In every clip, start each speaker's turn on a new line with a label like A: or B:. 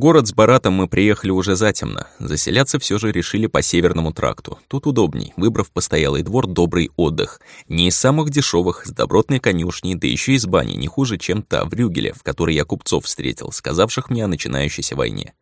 A: Город с Баратом мы приехали уже затемно. Заселяться все же решили по Северному тракту. Тут удобней, выбрав постоялый двор «Добрый отдых». Не из самых дешевых, с добротной конюшней, да еще и с бани, не хуже, чем та в Рюгеле, в которой я купцов встретил, сказавших мне о начинающейся войне.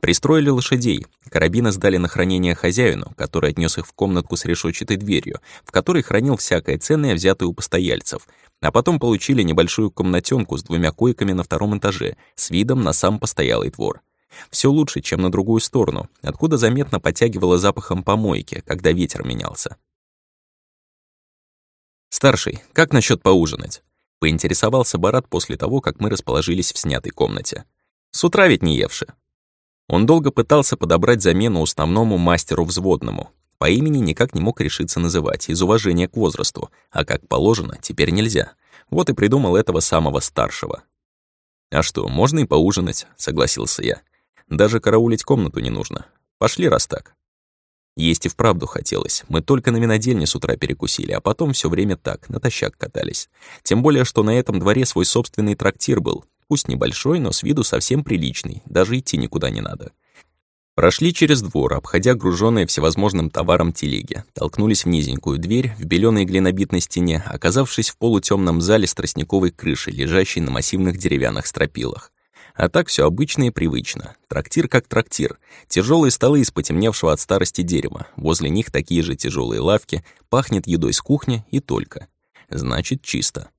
A: Пристроили лошадей, карабины сдали на хранение хозяину, который отнес их в комнатку с решетчатой дверью, в которой хранил всякое ценное, взятое у постояльцев, а потом получили небольшую комнатенку с двумя койками на втором этаже, с видом на сам постоялый двор. Все лучше, чем на другую сторону, откуда заметно подтягивало запахом помойки, когда ветер менялся. «Старший, как насчет поужинать?» — поинтересовался Барат после того, как мы расположились в снятой комнате. «С утра ведь не евши». Он долго пытался подобрать замену основному мастеру взводному. По имени никак не мог решиться называть, из уважения к возрасту, а как положено, теперь нельзя. Вот и придумал этого самого старшего. «А что, можно и поужинать», — согласился я. «Даже караулить комнату не нужно. Пошли, раз так». Есть и вправду хотелось. Мы только на винодельне с утра перекусили, а потом все время так, натощак катались. Тем более, что на этом дворе свой собственный трактир был. Пусть небольшой, но с виду совсем приличный. Даже идти никуда не надо. Прошли через двор, обходя груженные всевозможным товаром телеги, толкнулись в низенькую дверь в беленой глинобитной стене, оказавшись в полутемном зале с тростниковой крышей, лежащей на массивных деревянных стропилах. А так все обычно и привычно. Трактир как трактир. Тяжелые столы из потемневшего от старости дерева. Возле них такие же тяжелые лавки. Пахнет едой с кухни и только. Значит, чисто.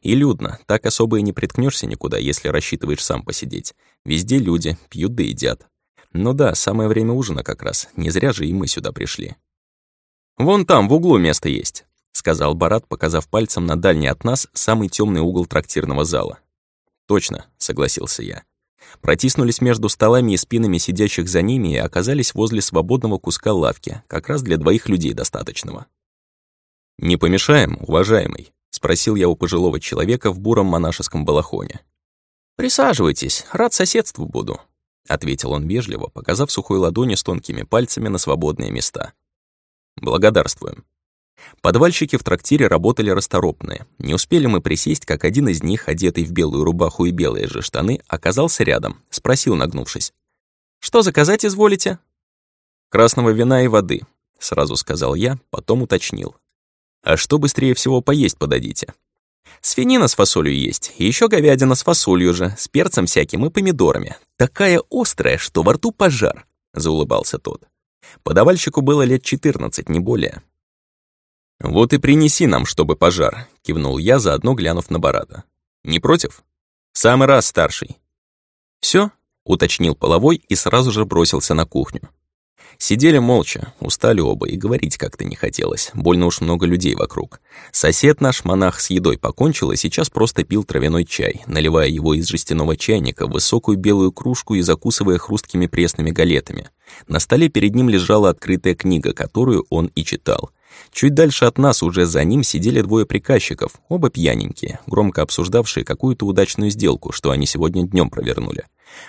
A: И людно. Так особо и не приткнешься никуда, если рассчитываешь сам посидеть. Везде люди, пьют да едят. Ну да, самое время ужина как раз. Не зря же и мы сюда пришли. «Вон там, в углу место есть», — сказал Барат, показав пальцем на дальний от нас самый темный угол трактирного зала. «Точно», — согласился я. Протиснулись между столами и спинами сидящих за ними и оказались возле свободного куска лавки, как раз для двоих людей достаточного. «Не помешаем, уважаемый?» — спросил я у пожилого человека в буром монашеском балахоне. «Присаживайтесь, рад соседству буду», — ответил он вежливо, показав сухой ладони с тонкими пальцами на свободные места. «Благодарствуем». Подвальщики в трактире работали расторопные. Не успели мы присесть, как один из них, одетый в белую рубаху и белые же штаны, оказался рядом, спросил, нагнувшись. «Что заказать изволите?» «Красного вина и воды», — сразу сказал я, потом уточнил. «А что быстрее всего поесть подадите?» Свинина с фасолью есть, и еще говядина с фасолью же, с перцем всяким и помидорами. Такая острая, что во рту пожар», — заулыбался тот. Подавальщику было лет четырнадцать, не более. «Вот и принеси нам, чтобы пожар», — кивнул я, заодно глянув на Барата. «Не против?» «Самый раз, старший». «Всё?» — уточнил половой и сразу же бросился на кухню. Сидели молча, устали оба, и говорить как-то не хотелось, больно уж много людей вокруг. Сосед наш, монах, с едой покончил и сейчас просто пил травяной чай, наливая его из жестяного чайника в высокую белую кружку и закусывая хрусткими пресными галетами. На столе перед ним лежала открытая книга, которую он и читал. Чуть дальше от нас уже за ним сидели двое приказчиков, оба пьяненькие, громко обсуждавшие какую-то удачную сделку, что они сегодня днем провернули.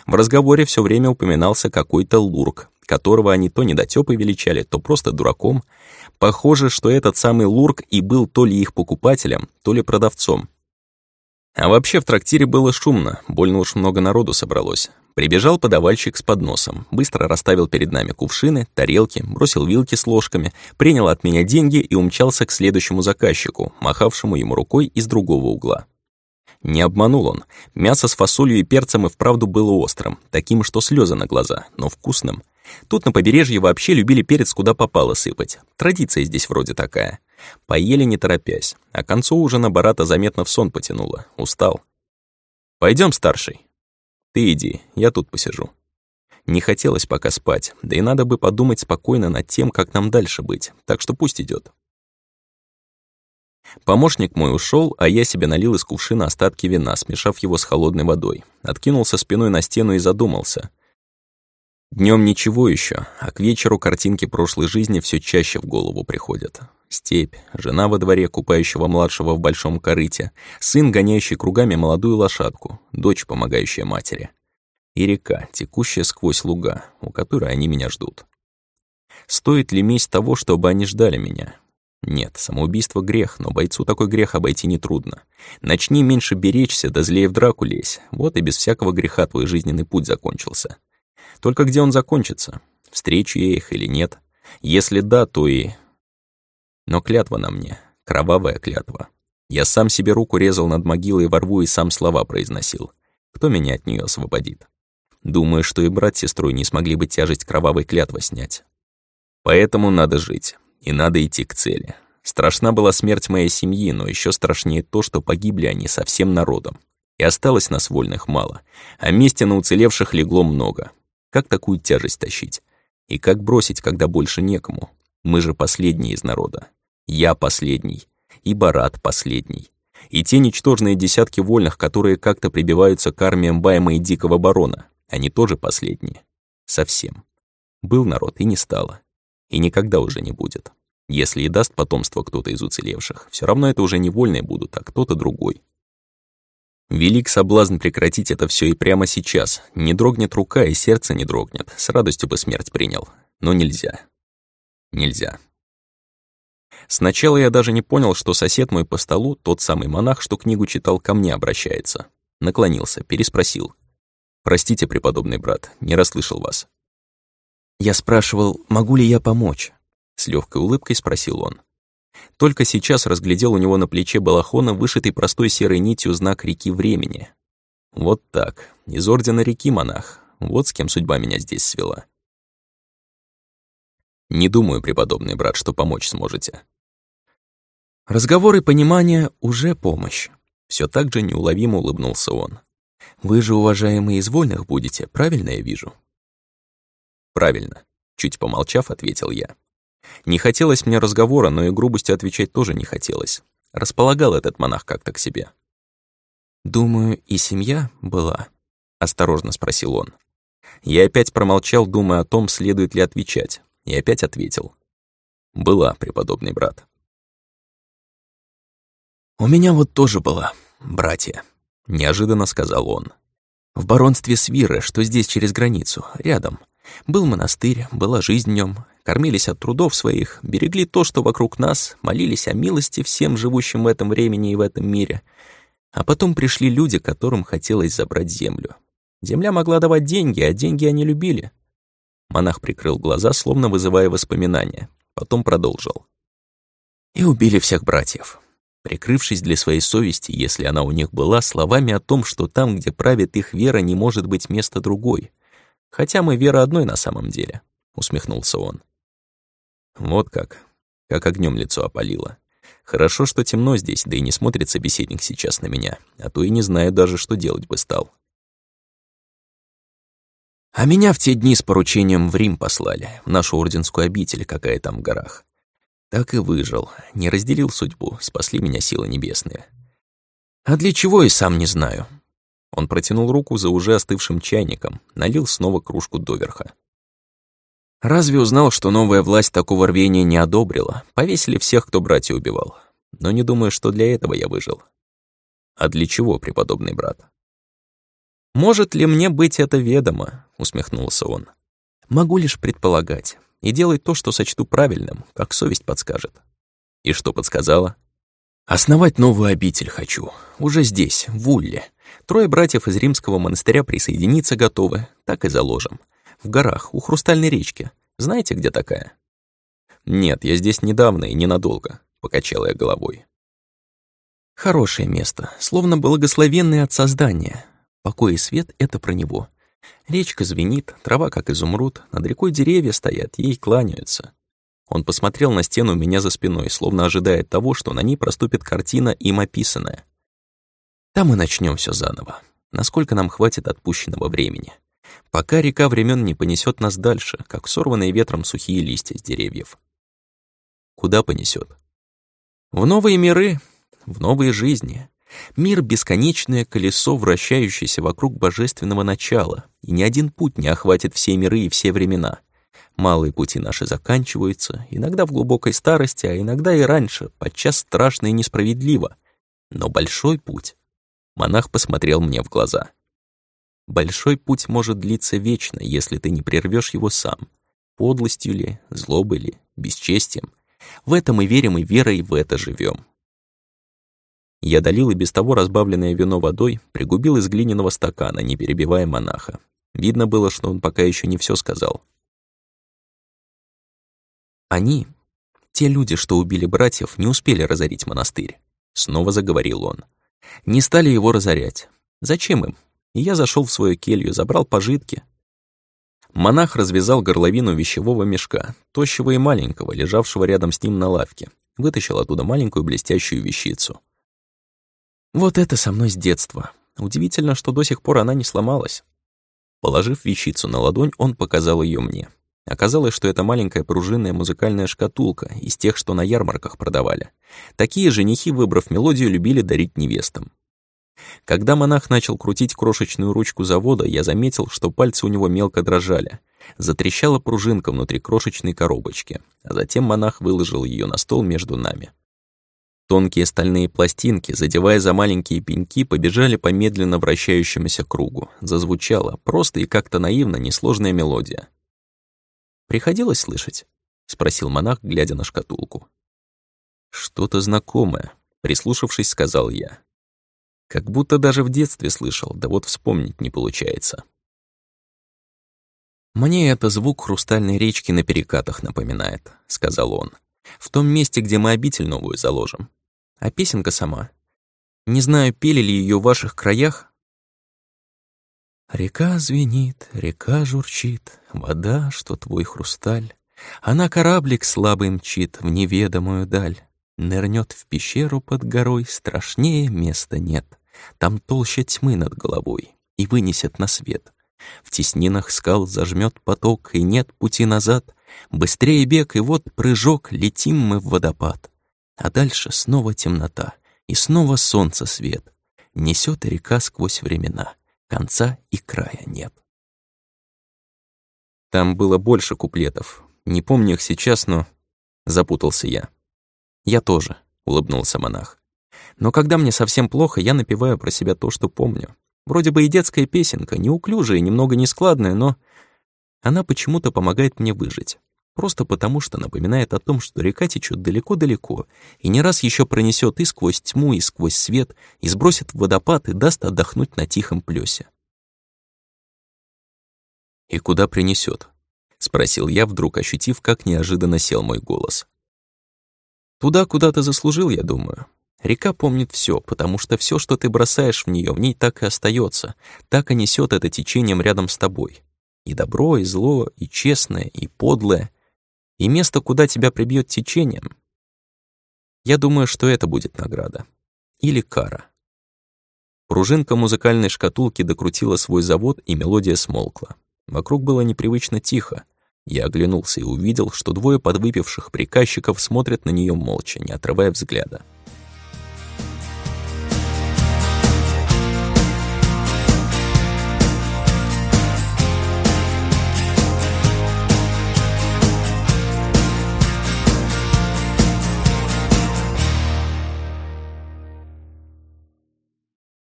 A: В разговоре все время упоминался какой-то лурк, которого они то недотёпой величали, то просто дураком. Похоже, что этот самый Лурк и был то ли их покупателем, то ли продавцом. А вообще в трактире было шумно, больно уж много народу собралось. Прибежал подавальщик с подносом, быстро расставил перед нами кувшины, тарелки, бросил вилки с ложками, принял от меня деньги и умчался к следующему заказчику, махавшему ему рукой из другого угла. Не обманул он. Мясо с фасолью и перцем и вправду было острым, таким, что слезы на глаза, но вкусным. Тут на побережье вообще любили перец куда попало сыпать. Традиция здесь вроде такая. Поели не торопясь, а концу ужина Барата заметно в сон потянуло. Устал. Пойдем, старший. Ты иди, я тут посижу. Не хотелось пока спать, да и надо бы подумать спокойно над тем, как нам дальше быть, так что пусть идет. Помощник мой ушел, а я себе налил из кувшина остатки вина, смешав его с холодной водой. Откинулся спиной на стену и задумался. Днем ничего еще, а к вечеру картинки прошлой жизни все чаще в голову приходят. Степь, жена во дворе, купающего младшего в большом корыте, сын, гоняющий кругами молодую лошадку, дочь, помогающая матери. И река, текущая сквозь луга, у которой они меня ждут. Стоит ли месть того, чтобы они ждали меня? Нет, самоубийство — грех, но бойцу такой грех обойти нетрудно. Начни меньше беречься, да злее в драку лезь. Вот и без всякого греха твой жизненный путь закончился. Только где он закончится? Встречу я их или нет? Если да, то и... Но клятва на мне, кровавая клятва. Я сам себе руку резал над могилой во рву и сам слова произносил. Кто меня от нее освободит? Думаю, что и брат с сестрой не смогли бы тяжесть кровавой клятвы снять. Поэтому надо жить. И надо идти к цели. Страшна была смерть моей семьи, но еще страшнее то, что погибли они со всем народом. И осталось нас вольных мало, а мести на уцелевших легло много. Как такую тяжесть тащить? И как бросить, когда больше некому? Мы же последние из народа. Я последний. И Барат последний. И те ничтожные десятки вольных, которые как-то прибиваются к армиям Байма и Дикого Барона, они тоже последние. Совсем. Был народ, и не стало. И никогда уже не будет. Если и даст потомство кто-то из уцелевших, все равно это уже не вольные будут, а кто-то другой. Велик соблазн прекратить это все и прямо сейчас. Не дрогнет рука, и сердце не дрогнет. С радостью бы смерть принял. Но нельзя. Нельзя. Сначала я даже не понял, что сосед мой по столу, тот самый монах, что книгу читал, ко мне обращается. Наклонился, переспросил. «Простите, преподобный брат, не расслышал вас». Я спрашивал, могу ли я помочь? С легкой улыбкой спросил он. Только сейчас разглядел у него на плече балахона вышитый простой серой нитью знак реки времени. Вот так, из ордена реки монах. Вот с кем судьба меня здесь свела. Не думаю, преподобный брат, что помочь сможете. Разговор и понимание — уже помощь. Все так же неуловимо улыбнулся он. Вы же, уважаемые из вольных, будете, правильно я вижу? «Правильно», — чуть помолчав, ответил я. Не хотелось мне разговора, но и грубостью отвечать тоже не хотелось. Располагал этот монах как-то к себе. «Думаю, и семья была?» — осторожно спросил он. Я опять промолчал, думая о том, следует ли отвечать, и опять ответил. «Была, преподобный брат». «У меня вот тоже была, братья», — неожиданно сказал он. «В баронстве Свиры, что здесь через границу, рядом. Был монастырь, была жизнь в нем, кормились от трудов своих, берегли то, что вокруг нас, молились о милости всем живущим в этом времени и в этом мире. А потом пришли люди, которым хотелось забрать землю. Земля могла давать деньги, а деньги они любили. Монах прикрыл глаза, словно вызывая воспоминания. Потом продолжил. И убили всех братьев. Прикрывшись для своей совести, если она у них была, словами о том, что там, где правит их вера, не может быть места другой — Хотя мы вера одной на самом деле», — усмехнулся он. «Вот как. Как огнем лицо опалило. Хорошо, что темно здесь, да и не смотрит собеседник сейчас на меня, а то и не знаю даже, что делать бы стал». А меня в те дни с поручением в Рим послали, в нашу орденскую обитель, какая там в горах. Так и выжил, не разделил судьбу, спасли меня силы небесные. А для чего и сам не знаю. Он протянул руку за уже остывшим чайником, налил снова кружку доверха. Разве узнал, что новая власть такого рвения не одобрила? Повесили всех, кто братья убивал. Но не думаю, что для этого я выжил. А для чего, преподобный брат? «Может ли мне быть это ведомо?» — усмехнулся он. «Могу лишь предполагать и делать то, что сочту правильным, как совесть подскажет». «И что подсказала?» «Основать новую обитель хочу. Уже здесь, в Улле. Трое братьев из римского монастыря присоединиться готовы, так и заложим. В горах, у Хрустальной речки. Знаете, где такая? Нет, я здесь недавно и ненадолго, покачала я головой. Хорошее место, словно благословенное от создания. Покой и свет — это про него. Речка звенит, трава как изумруд, над рекой деревья стоят, ей кланяются. Он посмотрел на стену у меня за спиной, словно ожидая того, что на ней проступит картина, им описанная. Там мы начнем все заново, насколько нам хватит отпущенного времени. Пока река времен не понесет нас дальше, как сорванные ветром сухие листья с деревьев. Куда понесет? В новые миры, в новые жизни. Мир — бесконечное колесо, вращающееся вокруг божественного начала, и ни один путь не охватит все миры и все времена. Малые пути наши заканчиваются, иногда в глубокой старости, а иногда и раньше, подчас страшно и несправедливо. Но большой путь Монах посмотрел мне в глаза. «Большой путь может длиться вечно, если ты не прервешь его сам. Подлостью ли, злобой ли, бесчестием. В это мы верим и верой в это живем. Я долил и без того разбавленное вино водой, пригубил из глиняного стакана, не перебивая монаха. Видно было, что он пока еще не все сказал. Они, те люди, что убили братьев, не успели разорить монастырь. Снова заговорил он. Не стали его разорять. Зачем им? И я зашел в свою келью, забрал пожитки. Монах развязал горловину вещевого мешка, тощего и маленького, лежавшего рядом с ним на лавке. Вытащил оттуда маленькую блестящую вещицу. Вот это со мной с детства. Удивительно, что до сих пор она не сломалась. Положив вещицу на ладонь, он показал ее мне. Оказалось, что это маленькая пружинная музыкальная шкатулка из тех, что на ярмарках продавали. Такие женихи, выбрав мелодию, любили дарить невестам. Когда монах начал крутить крошечную ручку завода, я заметил, что пальцы у него мелко дрожали. Затрещала пружинка внутри крошечной коробочки, а затем монах выложил ее на стол между нами. Тонкие стальные пластинки, задевая за маленькие пеньки, побежали по медленно вращающемуся кругу. Зазвучала просто и как-то наивно несложная мелодия. «Приходилось слышать?» — спросил монах, глядя на шкатулку. «Что-то знакомое», — прислушавшись, сказал я. Как будто даже в детстве слышал, да вот вспомнить не получается. «Мне это звук хрустальной речки на перекатах напоминает», — сказал он. «В том месте, где мы обитель новую заложим. А песенка сама. Не знаю, пели ли ее в ваших краях. Река звенит, река журчит, вода, что твой хрусталь. Она кораблик слабый мчит в неведомую даль. Нырнет в пещеру под горой, страшнее места нет. Там толща тьмы над головой и вынесет на свет. В теснинах скал зажмет поток, и нет пути назад. Быстрее бег, и вот прыжок, летим мы в водопад. А дальше снова темнота, и снова солнце свет. Несет река сквозь времена, конца и края нет. Там было больше куплетов. Не помню их сейчас, но... Запутался я. Я тоже, улыбнулся монах. Но когда мне совсем плохо, я напеваю про себя то, что помню. Вроде бы и детская песенка, неуклюжая, немного нескладная, но она почему-то помогает мне выжить. Просто потому, что напоминает о том, что река течет далеко-далеко, и не раз еще пронесет и сквозь тьму, и сквозь свет, и сбросит в водопад и даст отдохнуть на тихом плесе. «И куда принесет? спросил я, вдруг ощутив, как неожиданно сел мой голос. «Туда, куда ты заслужил, я думаю. Река помнит все, потому что все, что ты бросаешь в нее, в ней так и остается, так и несет это течением рядом с тобой. И добро, и зло, и честное, и подлое — и место, куда тебя прибьет течением. Я думаю, что это будет награда. Или кара. Пружинка музыкальной шкатулки докрутила свой завод, и мелодия смолкла. Вокруг было непривычно тихо. Я оглянулся и увидел, что двое подвыпивших приказчиков смотрят на нее молча, не отрывая взгляда.